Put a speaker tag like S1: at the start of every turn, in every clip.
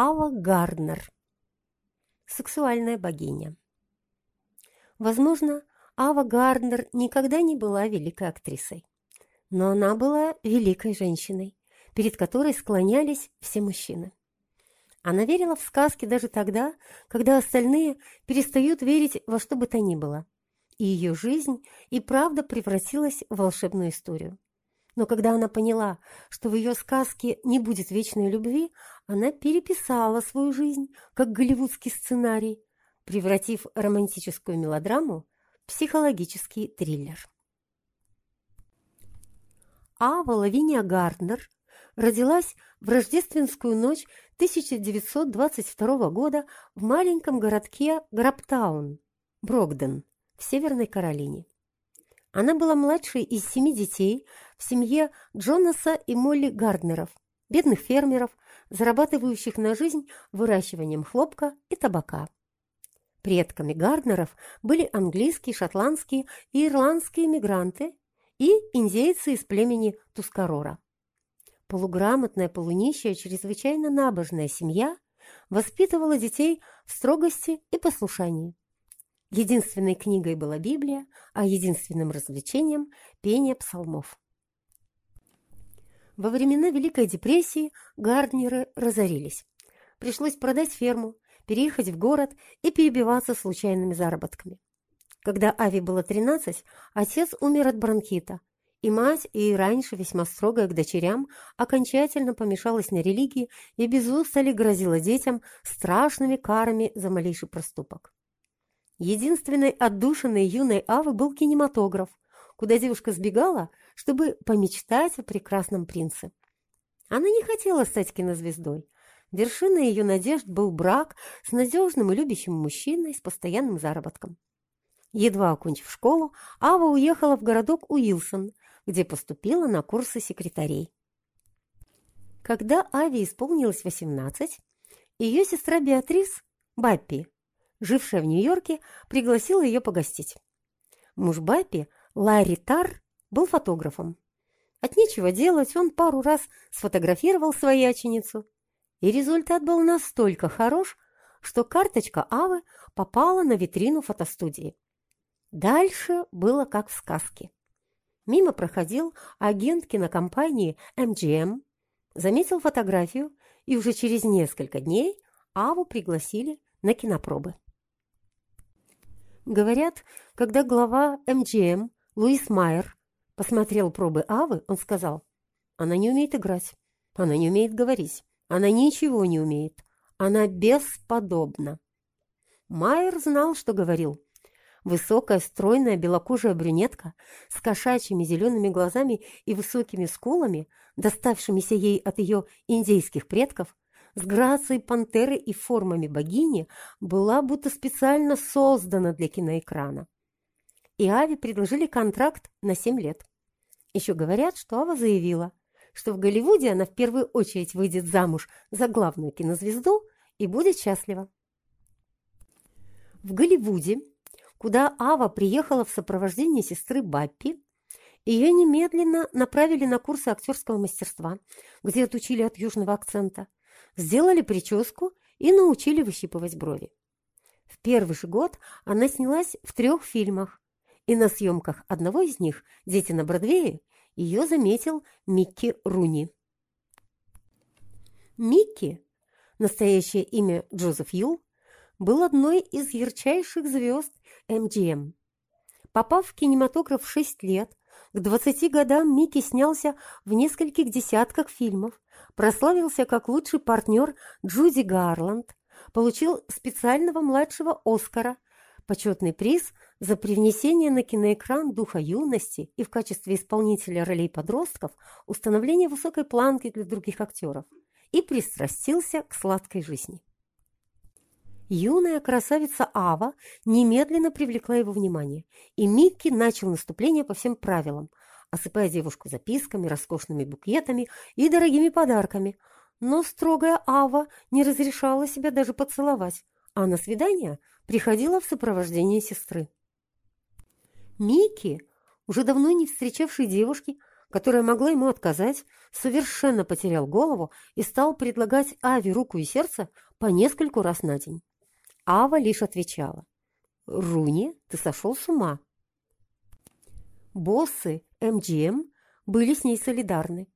S1: Ава Гарднер. Сексуальная богиня. Возможно, Ава Гарднер никогда не была великой актрисой, но она была великой женщиной, перед которой склонялись все мужчины. Она верила в сказки даже тогда, когда остальные перестают верить во что бы то ни было, и ее жизнь и правда превратилась в волшебную историю. Но когда она поняла, что в ее сказке не будет вечной любви, она переписала свою жизнь, как голливудский сценарий, превратив романтическую мелодраму в психологический триллер. Ава Лавиния Гарднер родилась в рождественскую ночь 1922 года в маленьком городке Граптаун, Брокден, в Северной Каролине. Она была младшей из семи детей в семье Джонаса и Молли Гарднеров, бедных фермеров, зарабатывающих на жизнь выращиванием хлопка и табака. Предками Гарднеров были английские, шотландские и ирландские мигранты и индейцы из племени Тускарора. Полуграмотная, полунищая, чрезвычайно набожная семья воспитывала детей в строгости и послушании. Единственной книгой была Библия, а единственным развлечением – пение псалмов. Во времена Великой депрессии Гарднеры разорились. Пришлось продать ферму, переехать в город и перебиваться случайными заработками. Когда Ави было 13, отец умер от бронхита, и мать, и раньше весьма строгая к дочерям, окончательно помешалась на религии и без устали грозила детям страшными карами за малейший проступок. Единственной отдушиной юной Авы был кинематограф, куда девушка сбегала, чтобы помечтать о прекрасном принце. Она не хотела стать кинозвездой. Вершиной ее надежд был брак с надежным и любящим мужчиной с постоянным заработком. Едва окончив школу, Ава уехала в городок Уилсон, где поступила на курсы секретарей. Когда Аве исполнилось 18, ее сестра Беатрис, Баппи, жившая в Нью-Йорке, пригласила ее погостить. Муж Баппи, Ларри Тар, был фотографом. От нечего делать он пару раз сфотографировал свояченицу, и результат был настолько хорош, что карточка Авы попала на витрину фотостудии. Дальше было как в сказке. Мимо проходил агент кинокомпании MGM, заметил фотографию, и уже через несколько дней Аву пригласили на кинопробы. Говорят, когда глава МГМ Луис Майер посмотрел пробы Авы, он сказал, она не умеет играть, она не умеет говорить, она ничего не умеет, она бесподобна. Майер знал, что говорил. Высокая, стройная, белокожая брюнетка с кошачьими зелеными глазами и высокими скулами, доставшимися ей от ее индейских предков, с грацией пантеры и формами богини была будто специально создана для киноэкрана. И Аве предложили контракт на 7 лет. Еще говорят, что Ава заявила, что в Голливуде она в первую очередь выйдет замуж за главную кинозвезду и будет счастлива. В Голливуде, куда Ава приехала в сопровождении сестры Баппи, ее немедленно направили на курсы актерского мастерства, где отучили от южного акцента – сделали прическу и научили выщипывать брови. В первый же год она снялась в трех фильмах, и на съемках одного из них «Дети на Бродвее» ее заметил Микки Руни. Микки, настоящее имя Джозеф Юл, был одной из ярчайших звезд МГМ. Попав в кинематограф в 6 лет, к 20 годам Микки снялся в нескольких десятках фильмов, прославился как лучший партнер Джуди Гарланд, получил специального младшего Оскара, почетный приз за привнесение на киноэкран духа юности и в качестве исполнителя ролей подростков установление высокой планки для других актеров и пристрастился к сладкой жизни. Юная красавица Ава немедленно привлекла его внимание, и Микки начал наступление по всем правилам, осыпая девушку записками, роскошными букетами и дорогими подарками. Но строгая Ава не разрешала себя даже поцеловать, а на свидание приходила в сопровождении сестры. Микки, уже давно не встречавшей девушки, которая могла ему отказать, совершенно потерял голову и стал предлагать Аве руку и сердце по нескольку раз на день. Ава лишь отвечала. «Руни, ты сошел с ума». Боссы МГМ были с ней солидарны.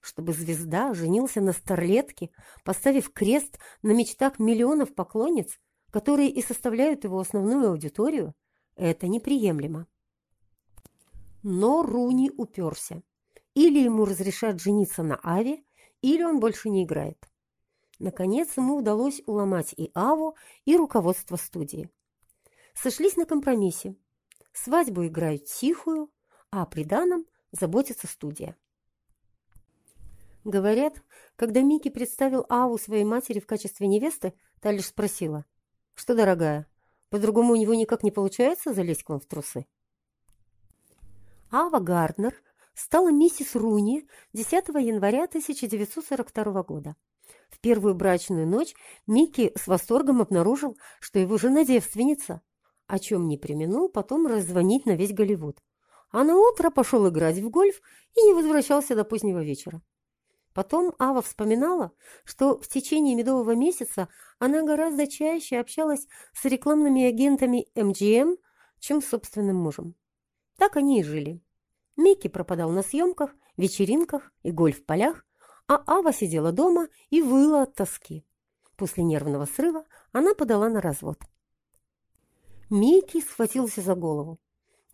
S1: Чтобы звезда женился на старлетке, поставив крест на мечтах миллионов поклонниц, которые и составляют его основную аудиторию, это неприемлемо. Но Руни уперся. Или ему разрешат жениться на Аве, или он больше не играет. Наконец ему удалось уломать и Аву, и руководство студии. Сошлись на компромиссе. Свадьбу играют тихую, а о приданом заботится студия. Говорят, когда Микки представил Аву своей матери в качестве невесты, та лишь спросила, «Что, дорогая, по-другому у него никак не получается залезть к вам в трусы?» Ава Гарднер стала миссис Руни 10 января 1942 года. В первую брачную ночь Микки с восторгом обнаружил, что его жена девственница, о чем не применул потом раззвонить на весь Голливуд. А на утро пошел играть в гольф и не возвращался до позднего вечера. Потом Ава вспоминала, что в течение медового месяца она гораздо чаще общалась с рекламными агентами МГМ, чем с собственным мужем. Так они и жили. Микки пропадал на съемках, вечеринках и гольф-полях, а Ава сидела дома и выла от тоски. После нервного срыва она подала на развод. Микки схватился за голову.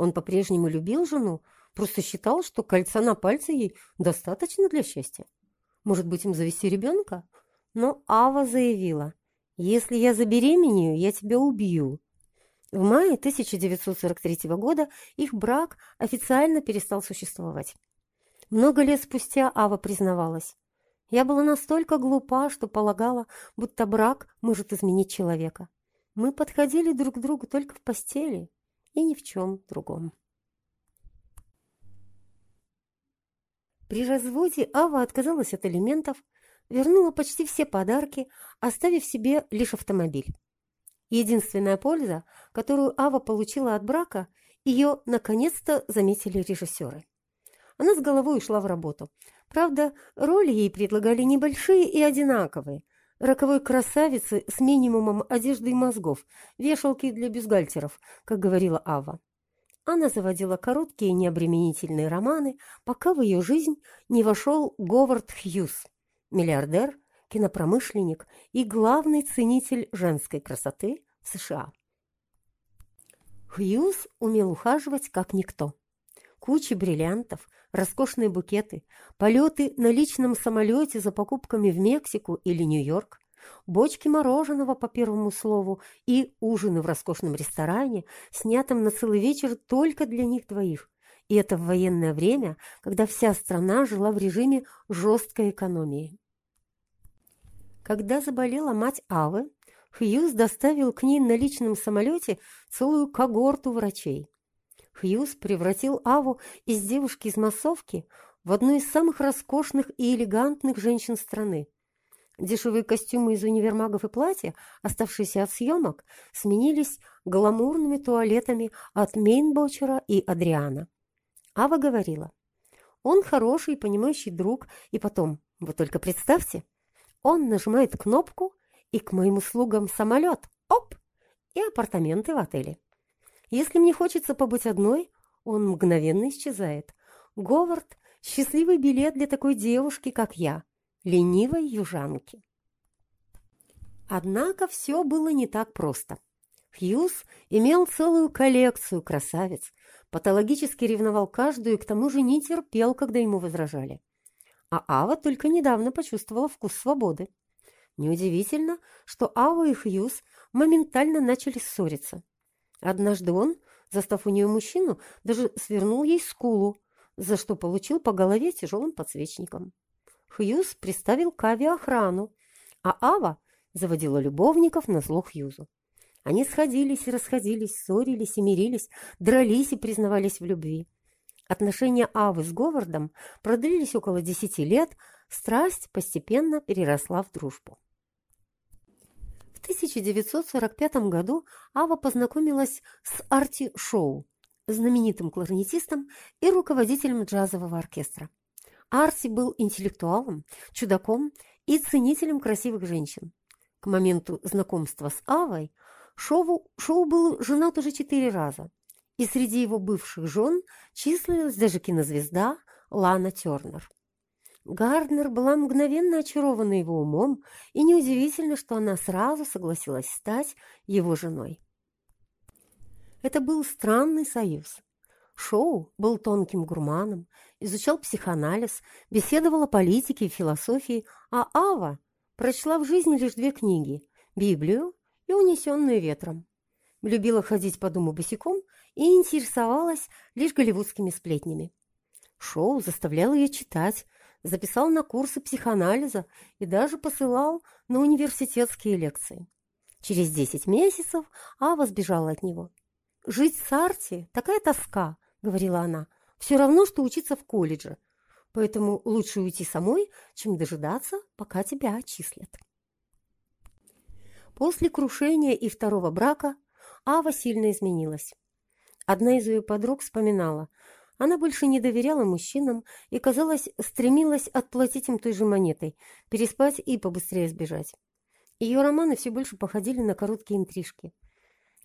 S1: Он по-прежнему любил жену, просто считал, что кольца на пальце ей достаточно для счастья. Может быть, им завести ребенка? Но Ава заявила, если я забеременею, я тебя убью. В мае 1943 года их брак официально перестал существовать. Много лет спустя Ава признавалась. Я была настолько глупа, что полагала, будто брак может изменить человека. Мы подходили друг к другу только в постели и ни в чем другом. При разводе Ава отказалась от элементов, вернула почти все подарки, оставив себе лишь автомобиль. Единственная польза, которую Ава получила от брака, ее наконец-то заметили режиссеры. Она с головой ушла в работу. Правда, роли ей предлагали небольшие и одинаковые. Роковой красавицы с минимумом одежды и мозгов, вешалки для бюстгальтеров, как говорила Ава. Она заводила короткие необременительные романы, пока в ее жизнь не вошел Говард Хьюз, миллиардер, кинопромышленник и главный ценитель женской красоты в США. Хьюз умел ухаживать как никто. Кучи бриллиантов, роскошные букеты, полеты на личном самолете за покупками в Мексику или Нью-Йорк, бочки мороженого по первому слову и ужины в роскошном ресторане, снятом на целый вечер только для них двоих. И это в военное время, когда вся страна жила в режиме жесткой экономии. Когда заболела мать Авы, Хьюз доставил к ней на личном самолете целую когорту врачей. Хьюз превратил Аву из девушки из массовки в одну из самых роскошных и элегантных женщин страны. Дешевые костюмы из универмагов и платья, оставшиеся от съемок, сменились гламурными туалетами от Мейнбочера и Адриана. Ава говорила, он хороший, понимающий друг, и потом, вы только представьте, он нажимает кнопку, и к моим услугам самолет. Оп! И апартаменты в отеле. Если мне хочется побыть одной, он мгновенно исчезает. Говард – счастливый билет для такой девушки, как я, ленивой южанки. Однако все было не так просто. Хьюз имел целую коллекцию красавиц, патологически ревновал каждую и к тому же не терпел, когда ему возражали. А Ава только недавно почувствовала вкус свободы. Неудивительно, что Ава и Хьюз моментально начали ссориться. Однажды он, застав у нее мужчину, даже свернул ей скулу, за что получил по голове тяжелым подсвечником. Хьюз приставил к охрану, а Ава заводила любовников на зло Хьюзу. Они сходились и расходились, ссорились и мирились, дрались и признавались в любви. Отношения Авы с Говардом продлились около десяти лет, страсть постепенно переросла в дружбу. В 1945 году Ава познакомилась с Арти Шоу, знаменитым кларнетистом и руководителем джазового оркестра. Арси был интеллектуалом, чудаком и ценителем красивых женщин. К моменту знакомства с Авой Шоу, Шоу был женат уже четыре раза, и среди его бывших жен числилась даже кинозвезда Лана Тернер. Гарднер была мгновенно очарована его умом, и неудивительно, что она сразу согласилась стать его женой. Это был странный союз. Шоу был тонким гурманом, изучал психоанализ, беседовал о политике и философии, а Ава прочла в жизни лишь две книги – Библию и «Унесенную ветром». Любила ходить по дому босиком и интересовалась лишь голливудскими сплетнями. Шоу заставлял ее читать, записал на курсы психоанализа и даже посылал на университетские лекции. Через 10 месяцев Ава сбежала от него. «Жить с Арти – такая тоска», – говорила она, – «все равно, что учиться в колледже, поэтому лучше уйти самой, чем дожидаться, пока тебя отчислят». После крушения и второго брака Ава сильно изменилась. Одна из ее подруг вспоминала – она больше не доверяла мужчинам и, казалось, стремилась отплатить им той же монетой, переспать и побыстрее сбежать. Ее романы все больше походили на короткие интрижки.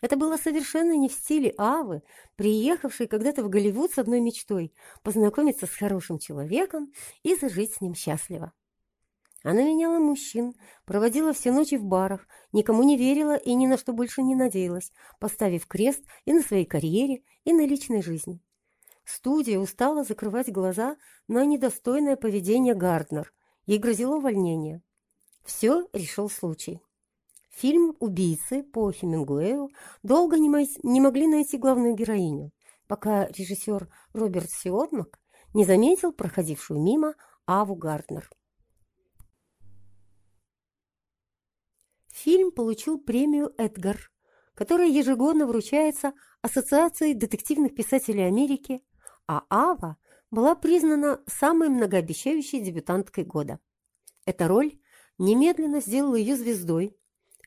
S1: Это было совершенно не в стиле Авы, приехавшей когда-то в Голливуд с одной мечтой – познакомиться с хорошим человеком и зажить с ним счастливо. Она меняла мужчин, проводила все ночи в барах, никому не верила и ни на что больше не надеялась, поставив крест и на своей карьере, и на личной жизни. Студия устала закрывать глаза на недостойное поведение Гарднер. Ей грозило увольнение. Все решил случай. Фильм «Убийцы» по Хемингуэю долго не, могли найти главную героиню, пока режиссер Роберт Сиотмак не заметил проходившую мимо Аву Гарднер. Фильм получил премию «Эдгар», которая ежегодно вручается Ассоциации детективных писателей Америки а Ава была признана самой многообещающей дебютанткой года. Эта роль немедленно сделала ее звездой.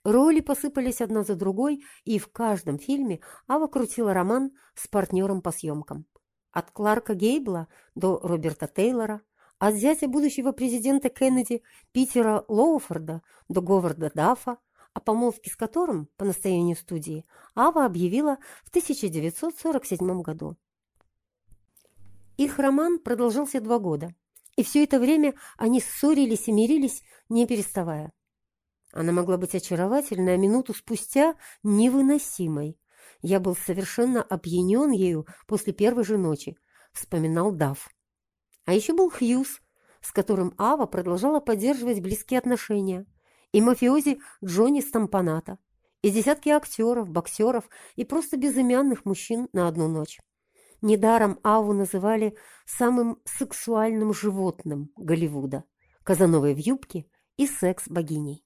S1: Роли посыпались одна за другой, и в каждом фильме Ава крутила роман с партнером по съемкам. От Кларка Гейбла до Роберта Тейлора, от зятя будущего президента Кеннеди Питера Лоуфорда до Говарда Даффа, о помолвке с которым, по настоянию студии, Ава объявила в 1947 году. Их роман продолжался два года, и все это время они ссорились и мирились, не переставая. Она могла быть очаровательной, а минуту спустя невыносимой. Я был совершенно опьянен ею после первой же ночи, вспоминал Дав. А еще был Хьюз, с которым Ава продолжала поддерживать близкие отношения, и мафиози Джонни Стампаната, и десятки актеров, боксеров и просто безымянных мужчин на одну ночь. Недаром Аву называли самым сексуальным животным Голливуда, Казановой в юбке и секс-богиней.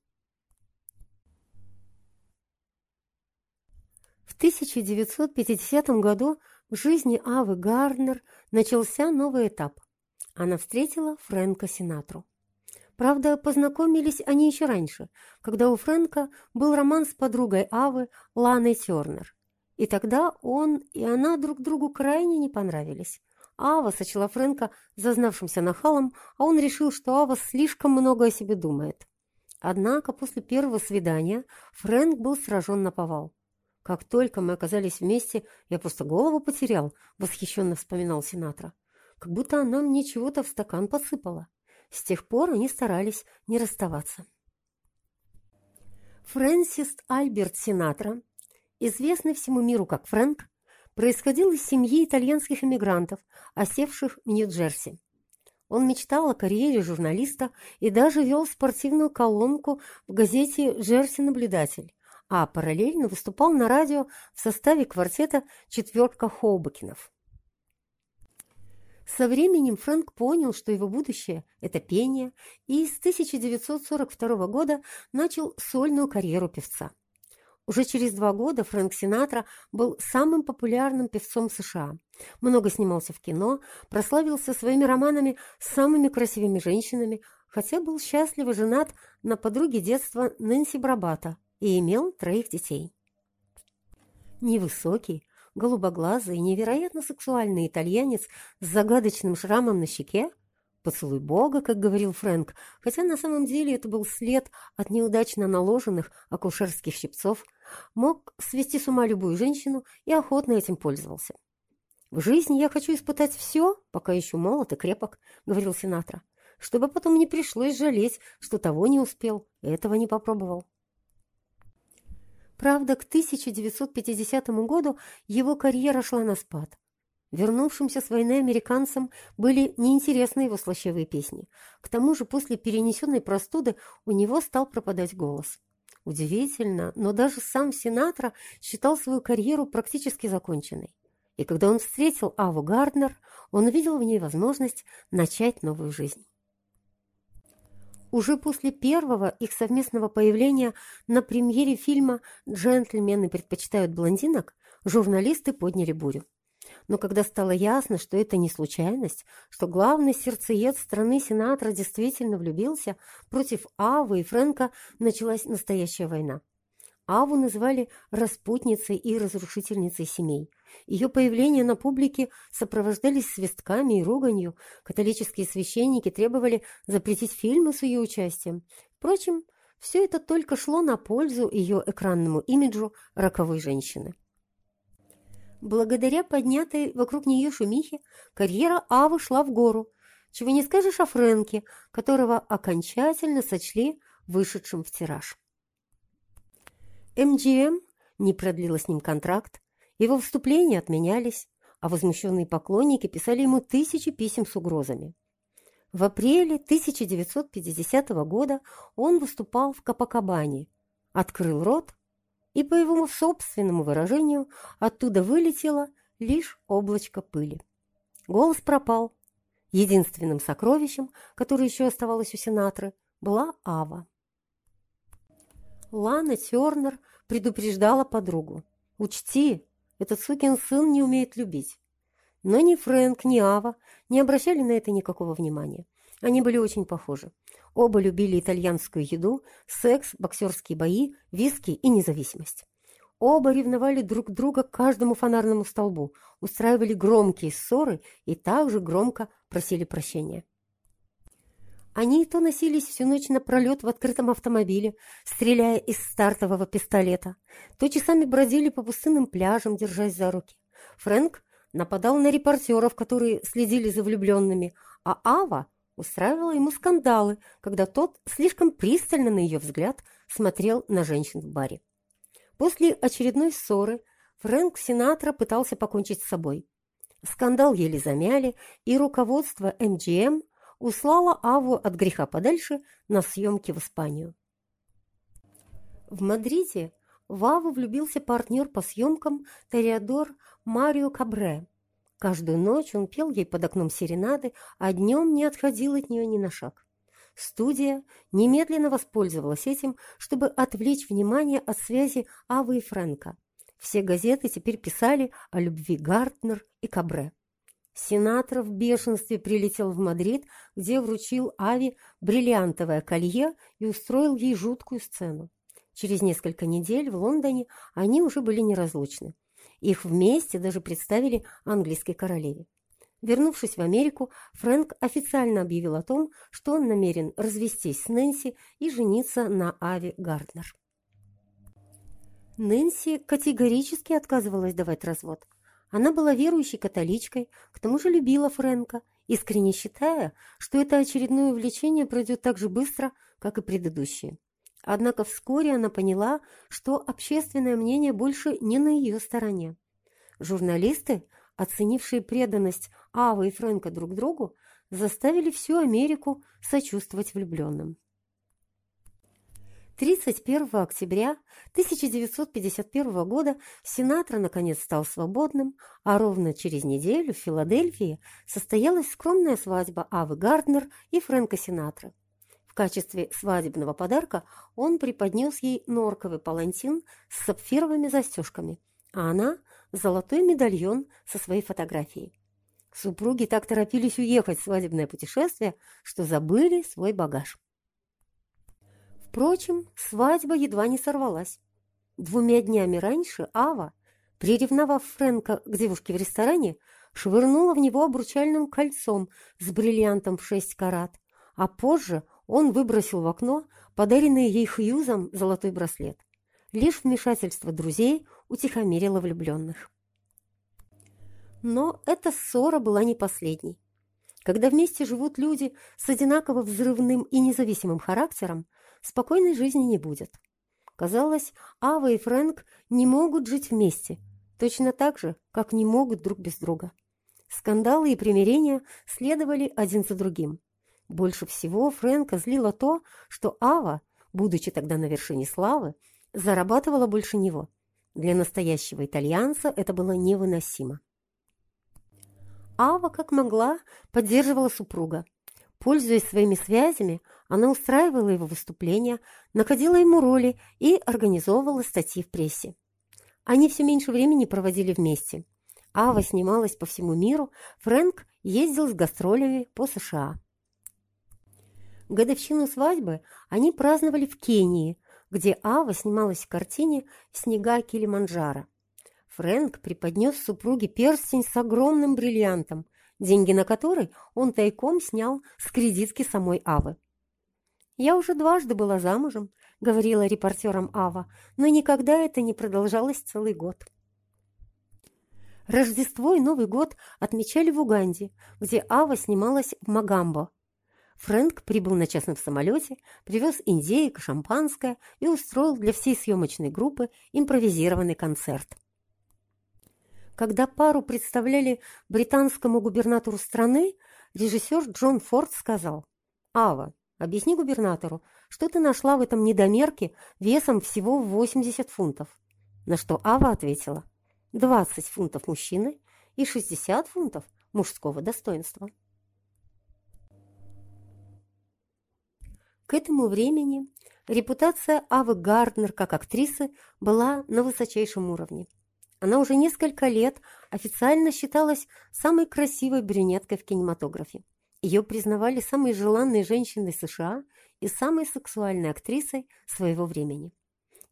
S1: В 1950 году в жизни Авы Гарнер начался новый этап. Она встретила Фрэнка Синатру. Правда, познакомились они еще раньше, когда у Фрэнка был роман с подругой Авы Ланой Тернер. И тогда он и она друг другу крайне не понравились. Ава сочла Фрэнка зазнавшимся нахалом, а он решил, что Ава слишком много о себе думает. Однако после первого свидания Фрэнк был сражен на повал. «Как только мы оказались вместе, я просто голову потерял», — восхищенно вспоминал Синатра. «Как будто она мне чего-то в стакан посыпала». С тех пор они старались не расставаться. Фрэнсис Альберт Синатра известный всему миру как Фрэнк, происходил из семьи итальянских эмигрантов, осевших в Нью-Джерси. Он мечтал о карьере журналиста и даже вел спортивную колонку в газете «Джерси Наблюдатель», а параллельно выступал на радио в составе квартета «Четвертка Хоубакинов». Со временем Фрэнк понял, что его будущее – это пение, и с 1942 года начал сольную карьеру певца. Уже через два года Фрэнк Синатра был самым популярным певцом США. Много снимался в кино, прославился своими романами с самыми красивыми женщинами, хотя был счастливо женат на подруге детства Нэнси Брабата и имел троих детей. Невысокий, голубоглазый, невероятно сексуальный итальянец с загадочным шрамом на щеке? Поцелуй Бога, как говорил Фрэнк, хотя на самом деле это был след от неудачно наложенных акушерских щипцов, мог свести с ума любую женщину и охотно этим пользовался. «В жизни я хочу испытать все, пока еще молод и крепок», — говорил Синатра, «чтобы потом не пришлось жалеть, что того не успел, этого не попробовал». Правда, к 1950 году его карьера шла на спад. Вернувшимся с войны американцам были неинтересны его слащавые песни. К тому же после перенесенной простуды у него стал пропадать голос. Удивительно, но даже сам Синатра считал свою карьеру практически законченной. И когда он встретил Аву Гарднер, он увидел в ней возможность начать новую жизнь. Уже после первого их совместного появления на премьере фильма «Джентльмены предпочитают блондинок» журналисты подняли бурю. Но когда стало ясно, что это не случайность, что главный сердцеед страны Сенатора действительно влюбился, против Авы и Фрэнка началась настоящая война. Аву называли распутницей и разрушительницей семей. Ее появление на публике сопровождались свистками и руганью. Католические священники требовали запретить фильмы с ее участием. Впрочем, все это только шло на пользу ее экранному имиджу роковой женщины. Благодаря поднятой вокруг нее шумихе карьера Авы шла в гору, чего не скажешь о Фрэнке, которого окончательно сочли вышедшим в тираж. МГМ не продлила с ним контракт, его вступления отменялись, а возмущенные поклонники писали ему тысячи писем с угрозами. В апреле 1950 года он выступал в Капакабане, открыл рот, и, по его собственному выражению, оттуда вылетело лишь облачко пыли. Голос пропал. Единственным сокровищем, которое еще оставалось у сенаторы, была Ава. Лана Тернер предупреждала подругу. «Учти, этот сукин сын не умеет любить». Но ни Фрэнк, ни Ава не обращали на это никакого внимания. Они были очень похожи. Оба любили итальянскую еду, секс, боксерские бои, виски и независимость. Оба ревновали друг друга к каждому фонарному столбу, устраивали громкие ссоры и также громко просили прощения. Они то носились всю ночь напролет в открытом автомобиле, стреляя из стартового пистолета, то часами бродили по пустынным пляжам, держась за руки. Фрэнк нападал на репортеров, которые следили за влюбленными, а Ава устраивала ему скандалы, когда тот слишком пристально, на ее взгляд, смотрел на женщин в баре. После очередной ссоры Фрэнк Синатра пытался покончить с собой. Скандал еле замяли, и руководство МГМ услала Аву от греха подальше на съемки в Испанию. В Мадриде в Аву влюбился партнер по съемкам Тореадор Марио Кабре. Каждую ночь он пел ей под окном серенады, а днем не отходил от нее ни на шаг. Студия немедленно воспользовалась этим, чтобы отвлечь внимание от связи Авы и Фрэнка. Все газеты теперь писали о любви Гарднер и Кабре. Сенатор в бешенстве прилетел в Мадрид, где вручил Ави бриллиантовое колье и устроил ей жуткую сцену. Через несколько недель в Лондоне они уже были неразлучны. Их вместе даже представили английской королеве. Вернувшись в Америку, Фрэнк официально объявил о том, что он намерен развестись с Нэнси и жениться на Ави Гарднер. Нэнси категорически отказывалась давать развод. Она была верующей католичкой, к тому же любила Фрэнка, искренне считая, что это очередное увлечение пройдет так же быстро, как и предыдущее. Однако вскоре она поняла, что общественное мнение больше не на ее стороне. Журналисты, оценившие преданность Авы и Фрэнка друг другу, заставили всю Америку сочувствовать влюбленным. 31 октября 1951 года Синатра наконец стал свободным, а ровно через неделю в Филадельфии состоялась скромная свадьба Авы Гарднер и Фрэнка Синатры. В качестве свадебного подарка он преподнес ей норковый палантин с сапфировыми застежками, а она – золотой медальон со своей фотографией. Супруги так торопились уехать в свадебное путешествие, что забыли свой багаж. Впрочем, свадьба едва не сорвалась. Двумя днями раньше Ава, приревновав Фрэнка к девушке в ресторане, швырнула в него обручальным кольцом с бриллиантом в шесть карат, а позже он выбросил в окно подаренный ей Хьюзом золотой браслет. Лишь вмешательство друзей утихомирило влюбленных. Но эта ссора была не последней. Когда вместе живут люди с одинаково взрывным и независимым характером, спокойной жизни не будет. Казалось, Ава и Фрэнк не могут жить вместе, точно так же, как не могут друг без друга. Скандалы и примирения следовали один за другим. Больше всего Фрэнка злило то, что Ава, будучи тогда на вершине славы, зарабатывала больше него. Для настоящего итальянца это было невыносимо. Ава, как могла, поддерживала супруга. Пользуясь своими связями, она устраивала его выступления, находила ему роли и организовывала статьи в прессе. Они все меньше времени проводили вместе. Ава снималась по всему миру, Фрэнк ездил с гастролями по США. Годовщину свадьбы они праздновали в Кении, где Ава снималась в картине «Снега Килиманджаро». Фрэнк преподнес супруге перстень с огромным бриллиантом, деньги на который он тайком снял с кредитки самой Авы. «Я уже дважды была замужем», — говорила репортерам Ава, «но никогда это не продолжалось целый год». Рождество и Новый год отмечали в Уганде, где Ава снималась в Магамбо, Фрэнк прибыл на частном самолете, привез индейок, шампанское и устроил для всей съемочной группы импровизированный концерт. Когда пару представляли британскому губернатору страны, режиссер Джон Форд сказал, «Ава, объясни губернатору, что ты нашла в этом недомерке весом всего 80 фунтов». На что Ава ответила, «20 фунтов мужчины и 60 фунтов мужского достоинства». К этому времени репутация Авы Гарднер как актрисы была на высочайшем уровне. Она уже несколько лет официально считалась самой красивой брюнеткой в кинематографе. Ее признавали самой желанной женщиной США и самой сексуальной актрисой своего времени.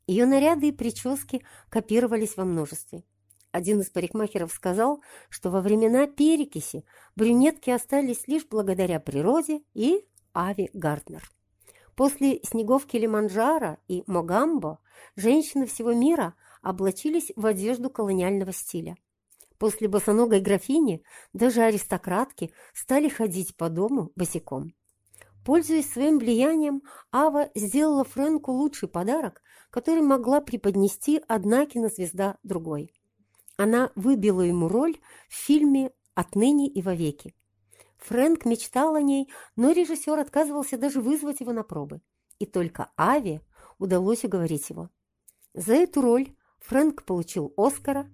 S1: Ее наряды и прически копировались во множестве. Один из парикмахеров сказал, что во времена перекиси брюнетки остались лишь благодаря природе и Ави Гарднер. После снегов Килиманджаро и Могамбо женщины всего мира облачились в одежду колониального стиля. После босоногой графини даже аристократки стали ходить по дому босиком. Пользуясь своим влиянием, Ава сделала Фрэнку лучший подарок, который могла преподнести одна кинозвезда другой. Она выбила ему роль в фильме «Отныне и вовеки». Фрэнк мечтал о ней, но режиссер отказывался даже вызвать его на пробы. И только Ави удалось уговорить его. За эту роль Фрэнк получил Оскара,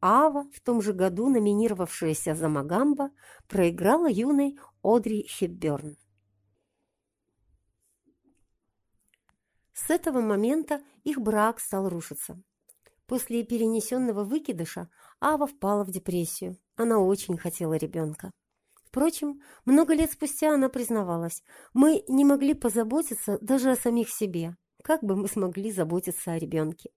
S1: Ава, в том же году номинировавшаяся за Магамба, проиграла юной Одри Хепберн. С этого момента их брак стал рушиться. После перенесенного выкидыша Ава впала в депрессию. Она очень хотела ребенка. Впрочем, много лет спустя она признавалась, мы не могли позаботиться даже о самих себе. Как бы мы смогли заботиться о ребенке?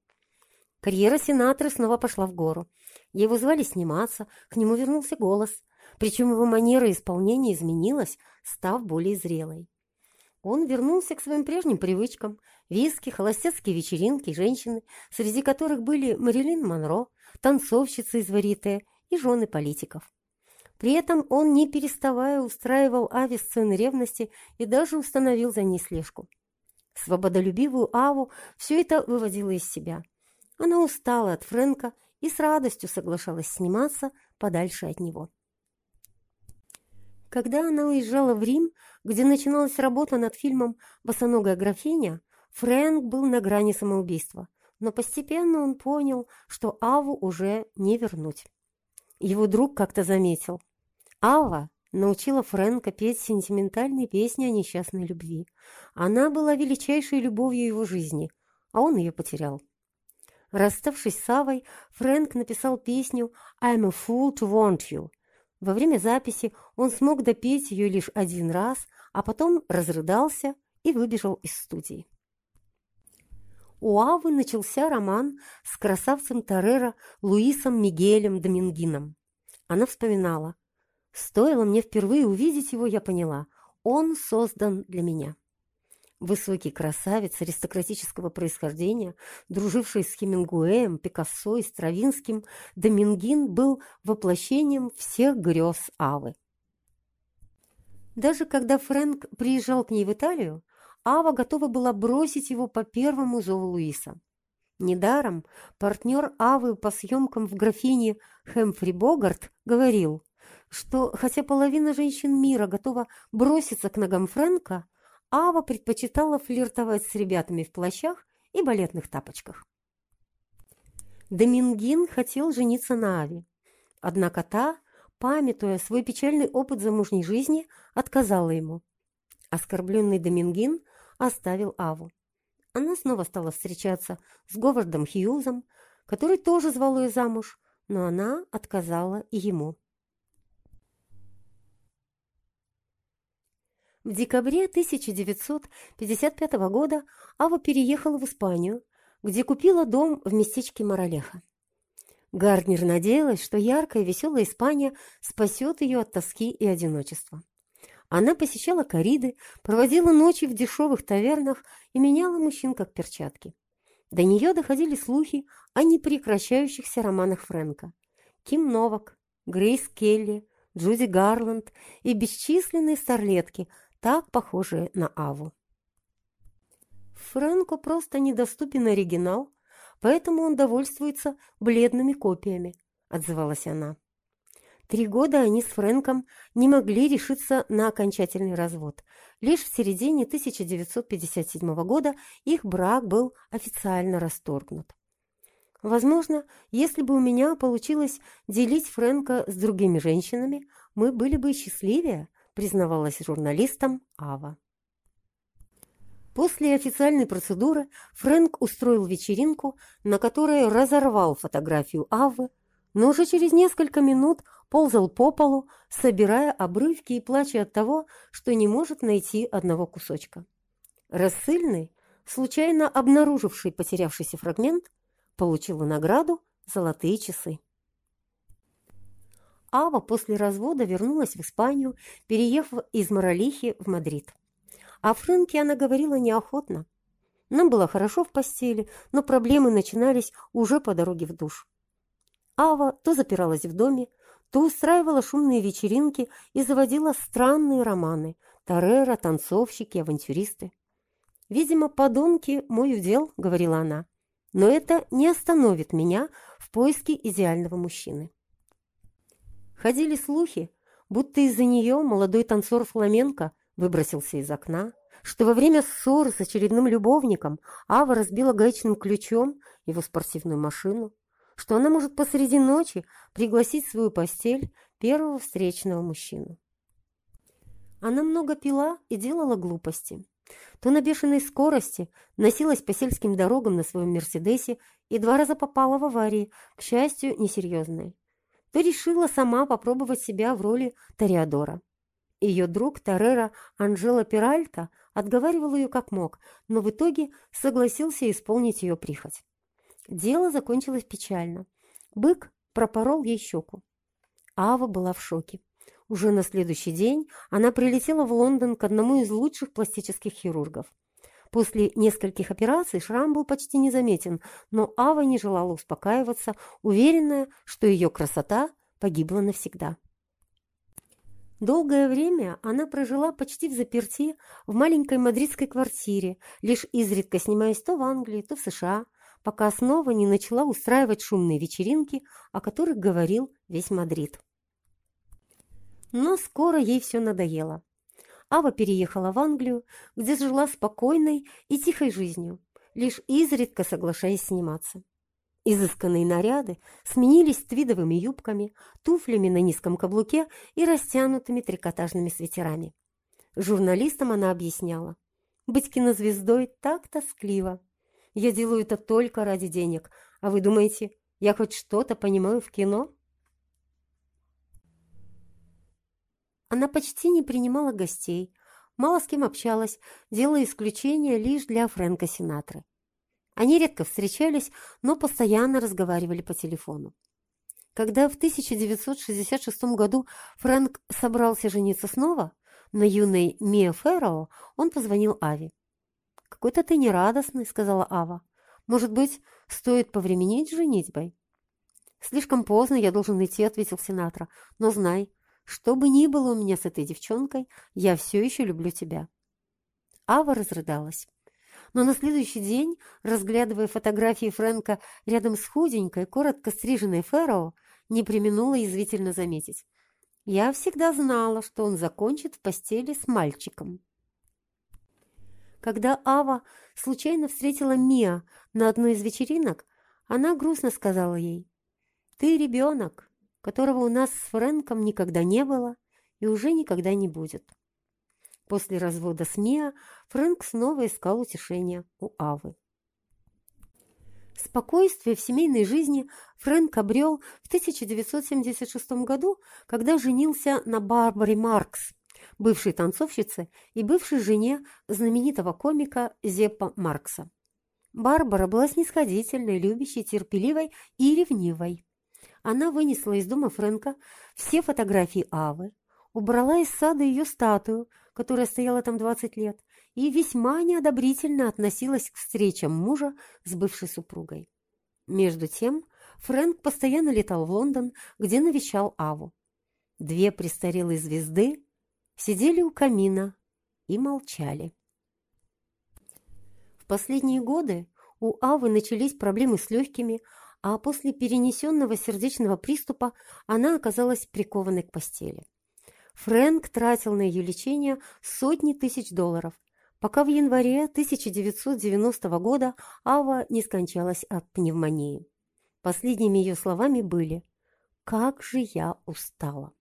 S1: Карьера сенатора снова пошла в гору. Его звали сниматься, к нему вернулся голос. Причем его манера исполнения изменилась, став более зрелой. Он вернулся к своим прежним привычкам. Виски, холостяцкие вечеринки, женщины, среди которых были Марилин Монро, танцовщицы из и жены политиков. При этом он, не переставая, устраивал Аве сцены ревности и даже установил за ней слежку. Свободолюбивую Аву все это выводило из себя. Она устала от Фрэнка и с радостью соглашалась сниматься подальше от него. Когда она уезжала в Рим, где начиналась работа над фильмом «Босоногая графиня», Фрэнк был на грани самоубийства, но постепенно он понял, что Аву уже не вернуть. Его друг как-то заметил. Ава научила Фрэнка петь сентиментальные песни о несчастной любви. Она была величайшей любовью его жизни, а он ее потерял. Расставшись с Авой, Фрэнк написал песню «I'm a fool to want you». Во время записи он смог допеть ее лишь один раз, а потом разрыдался и выбежал из студии. У Авы начался роман с красавцем Тореро Луисом Мигелем Домингином. Она вспоминала. Стоило мне впервые увидеть его, я поняла. Он создан для меня. Высокий красавец аристократического происхождения, друживший с Хемингуэем, Пикассо и Стравинским, Домингин был воплощением всех грез Авы. Даже когда Фрэнк приезжал к ней в Италию, Ава готова была бросить его по первому зову Луиса. Недаром партнер Авы по съемкам в графине Хэмфри Богарт говорил, что хотя половина женщин мира готова броситься к ногам Фрэнка, Ава предпочитала флиртовать с ребятами в плащах и балетных тапочках. Домингин хотел жениться на Аве, однако та, памятуя свой печальный опыт замужней жизни, отказала ему. Оскорбленный Домингин оставил Аву. Она снова стала встречаться с Говардом Хьюзом, который тоже звал ее замуж, но она отказала и ему. В декабре 1955 года Ава переехала в Испанию, где купила дом в местечке Моралеха. Гарднер надеялась, что яркая и веселая Испания спасет ее от тоски и одиночества. Она посещала кориды, проводила ночи в дешевых тавернах и меняла мужчин как перчатки. До нее доходили слухи о непрекращающихся романах Фрэнка. Ким Новак, Грейс Келли, Джуди Гарланд и бесчисленные старлетки – так похожие на Аву. Фрэнку просто недоступен оригинал, поэтому он довольствуется бледными копиями, отзывалась она. Три года они с Фрэнком не могли решиться на окончательный развод. Лишь в середине 1957 года их брак был официально расторгнут. Возможно, если бы у меня получилось делить Фрэнка с другими женщинами, мы были бы счастливее, признавалась журналистам Ава. После официальной процедуры Фрэнк устроил вечеринку, на которой разорвал фотографию Авы, но уже через несколько минут ползал по полу, собирая обрывки и плача от того, что не может найти одного кусочка. Рассыльный, случайно обнаруживший потерявшийся фрагмент, получил награду «Золотые часы». Ава после развода вернулась в Испанию, переехав из Моралехи в Мадрид. О Фрэнке она говорила неохотно. Нам было хорошо в постели, но проблемы начинались уже по дороге в душ. Ава то запиралась в доме, то устраивала шумные вечеринки и заводила странные романы – Тореро, танцовщики, авантюристы. «Видимо, подонки – мой удел», – говорила она, – «но это не остановит меня в поиске идеального мужчины». Ходили слухи, будто из-за нее молодой танцор фламенко выбросился из окна, что во время ссоры с очередным любовником Ава разбила гаечным ключом его спортивную машину, что она может посреди ночи пригласить в свою постель первого встречного мужчину. Она много пила и делала глупости. То на бешеной скорости носилась по сельским дорогам на своем «Мерседесе» и два раза попала в аварии, к счастью, несерьезные то решила сама попробовать себя в роли Тореадора. Ее друг Тореро Анжела Пиральта отговаривал ее как мог, но в итоге согласился исполнить ее прихоть. Дело закончилось печально. Бык пропорол ей щеку. Ава была в шоке. Уже на следующий день она прилетела в Лондон к одному из лучших пластических хирургов. После нескольких операций шрам был почти незаметен, но Ава не желала успокаиваться, уверенная, что ее красота погибла навсегда. Долгое время она прожила почти в заперти в маленькой мадридской квартире, лишь изредка снимаясь то в Англии, то в США, пока снова не начала устраивать шумные вечеринки, о которых говорил весь Мадрид. Но скоро ей все надоело. Ава переехала в Англию, где жила спокойной и тихой жизнью, лишь изредка соглашаясь сниматься. Изысканные наряды сменились твидовыми юбками, туфлями на низком каблуке и растянутыми трикотажными свитерами. Журналистам она объясняла. «Быть кинозвездой так тоскливо. Я делаю это только ради денег. А вы думаете, я хоть что-то понимаю в кино?» Она почти не принимала гостей, мало с кем общалась, делая исключение лишь для Фрэнка Синатры. Они редко встречались, но постоянно разговаривали по телефону. Когда в 1966 году Фрэнк собрался жениться снова на юной Мия Ферроу, он позвонил Ави. «Какой-то ты нерадостный», — сказала Ава. «Может быть, стоит повременить с женитьбой?» «Слишком поздно я должен идти», — ответил Синатра. «Но знай, что бы ни было у меня с этой девчонкой, я все еще люблю тебя». Ава разрыдалась. Но на следующий день, разглядывая фотографии Фрэнка рядом с худенькой, коротко стриженной Фэрроу, не применула язвительно заметить. Я всегда знала, что он закончит в постели с мальчиком. Когда Ава случайно встретила Мия на одной из вечеринок, она грустно сказала ей, «Ты ребенок, которого у нас с Фрэнком никогда не было и уже никогда не будет». После развода с Мия Фрэнк снова искал утешения у Авы. Спокойствие в семейной жизни Фрэнк обрел в 1976 году, когда женился на Барбаре Маркс, бывшей танцовщице и бывшей жене знаменитого комика Зеппа Маркса. Барбара была снисходительной, любящей, терпеливой и ревнивой. Она вынесла из дома Фрэнка все фотографии Авы, убрала из сада ее статую, которая стояла там 20 лет, и весьма неодобрительно относилась к встречам мужа с бывшей супругой. Между тем, Фрэнк постоянно летал в Лондон, где навещал Аву. Две престарелые звезды сидели у камина и молчали. В последние годы у Авы начались проблемы с легкими, а после перенесенного сердечного приступа она оказалась прикованной к постели. Фрэнк тратил на ее лечение сотни тысяч долларов, пока в январе 1990 года Ава не скончалась от пневмонии. Последними ее словами были «Как же я устала!».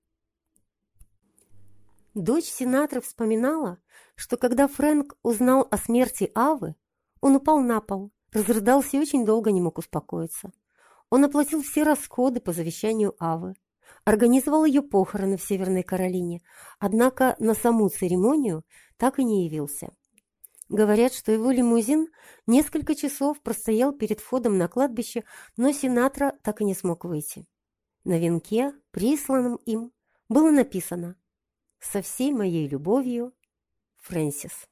S1: Дочь сенатора вспоминала, что когда Фрэнк узнал о смерти Авы, он упал на пол, разрыдался и очень долго не мог успокоиться. Он оплатил все расходы по завещанию Авы, организовал ее похороны в Северной Каролине, однако на саму церемонию так и не явился. Говорят, что его лимузин несколько часов простоял перед входом на кладбище, но Синатра так и не смог выйти. На венке, присланном им, было написано «Со всей моей любовью, Фрэнсис».